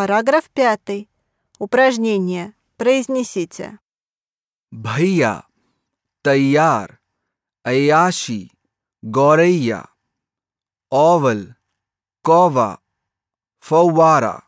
Параграф 5. Упражнение. Произнесите. Бхайя, Тайяр, अयाशी Горейя, Овал, Кова, Фауара.